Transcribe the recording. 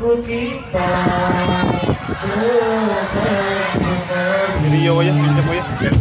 ku Video ya, video ko ya. Biar